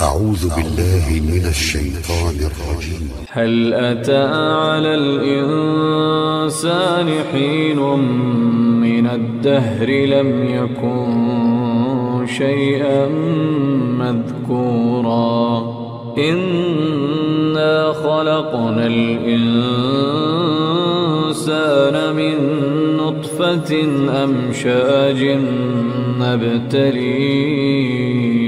أعوذ بالله من الشيطان الرجيم. هل أتى على الإنسان حين من الدهر لم يكن شيئا مذكورا؟ إنا خلقنا الإنسان من نطفة أمشاج نبتليه.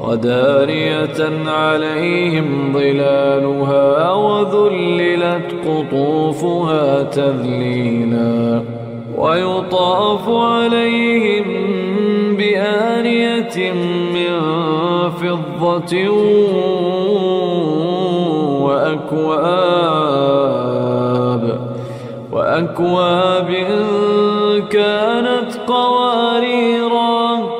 ودارية عليهم ظلالها وذللت قطوفها تذليلا ويطاف عليهم بآنية من فضة وأكواب وأكواب كانت قواريرا